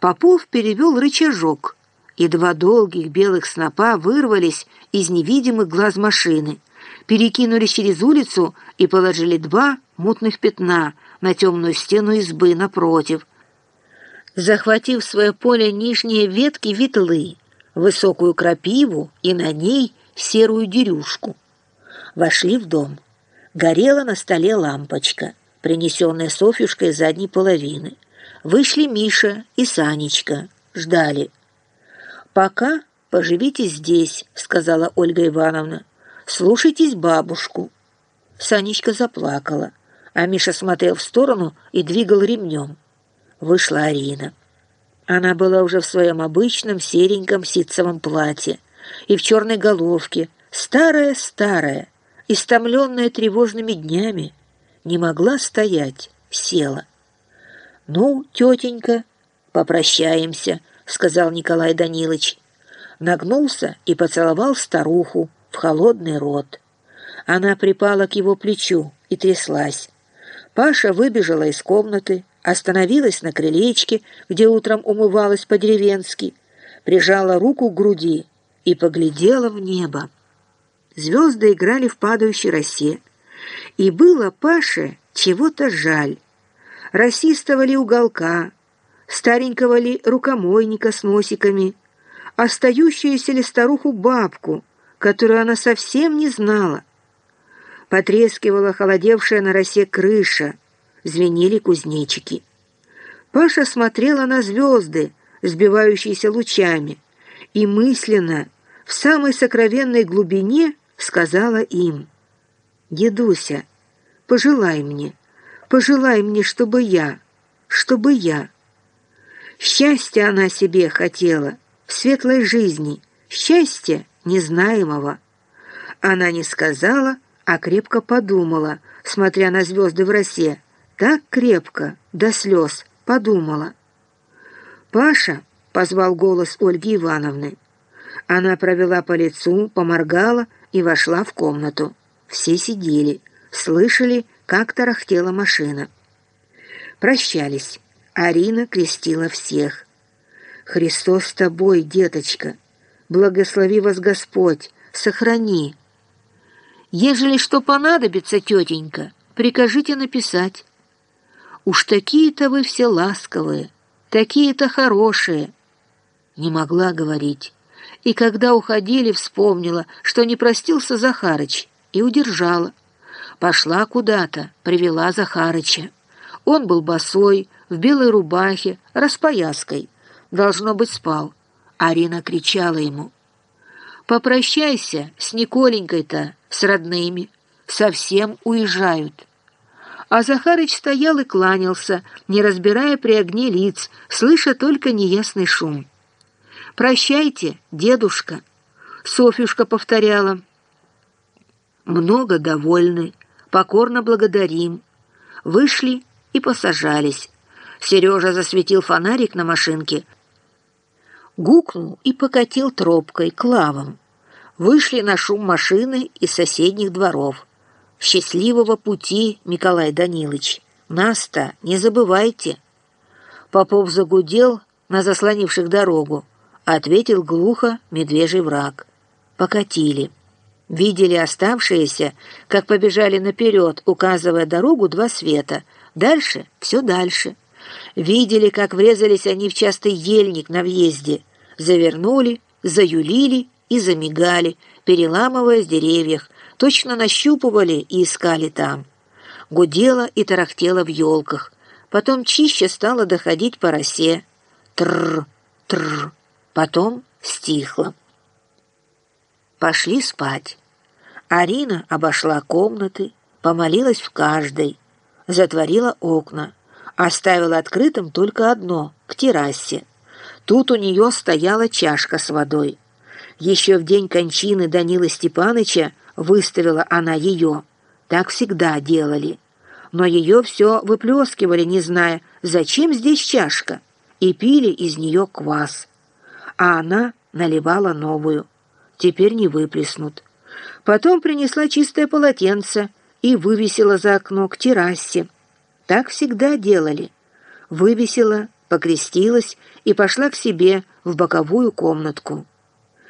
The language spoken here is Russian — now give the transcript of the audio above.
Попов перевел рычажок, и два долгих белых снопа вырвались из невидимых глаз машины, перекинулись через улицу и положили два мутных пятна на темную стену избы напротив, захватив в свое поле нижние ветки ветлы, высокую крапиву и на ней серую дерюшку. Вошли в дом. Горела на столе лампочка, принесенная Софьюшкой задней половины. Вышли Миша и Санечка. Ждали. «Пока поживите здесь», — сказала Ольга Ивановна. «Слушайтесь бабушку». Санечка заплакала, а Миша смотрел в сторону и двигал ремнем. Вышла Арина. Она была уже в своем обычном сереньком ситцевом платье и в черной головке, старая-старая, истомленная тревожными днями, не могла стоять, села. «Ну, тетенька, попрощаемся», — сказал Николай Данилович. Нагнулся и поцеловал старуху в холодный рот. Она припала к его плечу и тряслась. Паша выбежала из комнаты, остановилась на крылечке, где утром умывалась по-деревенски, прижала руку к груди и поглядела в небо. Звезды играли в падающей росе, и было Паше чего-то жаль. Расистого ли уголка, старенького ли рукомойника с носиками, остающуюся ли старуху-бабку, которую она совсем не знала. Потрескивала холодевшая на росе крыша, звенели кузнечики. Паша смотрела на звезды, сбивающиеся лучами, и мысленно, в самой сокровенной глубине, сказала им, «Дедуся, пожелай мне, пожелай мне, чтобы я, чтобы я». Счастья она себе хотела, в светлой жизни, счастья незнаемого. Она не сказала, а крепко подумала, смотря на звезды в росе, так крепко, до слез, подумала. «Паша!» — позвал голос Ольги Ивановны. Она провела по лицу, поморгала и вошла в комнату. Все сидели, слышали, как тарахтела машина. Прощались. Арина крестила всех. «Христос с тобой, деточка! Благослови вас Господь! Сохрани!» «Ежели что понадобится, тетенька, прикажите написать». Уж такие-то вы все ласковые, такие-то хорошие. Не могла говорить. И когда уходили, вспомнила, что не простился Захарыч, и удержала. Пошла куда-то, привела Захарыча. Он был босой, в белой рубахе, распояской. Должно быть, спал. Арина кричала ему. «Попрощайся с Николенькой-то, с родными. Совсем уезжают». А Захарыч стоял и кланялся, не разбирая при огне лиц, слыша только неясный шум. «Прощайте, дедушка!» Софьюшка повторяла. «Много довольны, покорно благодарим». Вышли и посажались. Сережа засветил фонарик на машинке, гукнул и покатил тропкой к лавам. Вышли на шум машины из соседних дворов. Счастливого пути, Николай Данилович. Нас-то не забывайте. Попов загудел на заслонивших дорогу, ответил глухо медвежий враг. Покатили. Видели оставшиеся, как побежали наперед, указывая дорогу два света. Дальше все дальше. Видели, как врезались они в частый ельник на въезде. Завернули, заюлили и замигали, переламывая с деревьях, точно нащупывали и искали там. Гудела и тарахтела в елках, потом чище стало доходить по росе. Тррр, тррр, потом стихло. Пошли спать. Арина обошла комнаты, помолилась в каждой, затворила окна, оставила открытым только одно, к террасе. Тут у нее стояла чашка с водой. Еще в день кончины Данила Степаныча выставила она ее. Так всегда делали. Но ее все выплескивали, не зная, зачем здесь чашка, и пили из нее квас. А она наливала новую. Теперь не выплеснут. Потом принесла чистое полотенце и вывесила за окно к террасе. Так всегда делали. Вывесила, покрестилась и пошла к себе в боковую комнатку.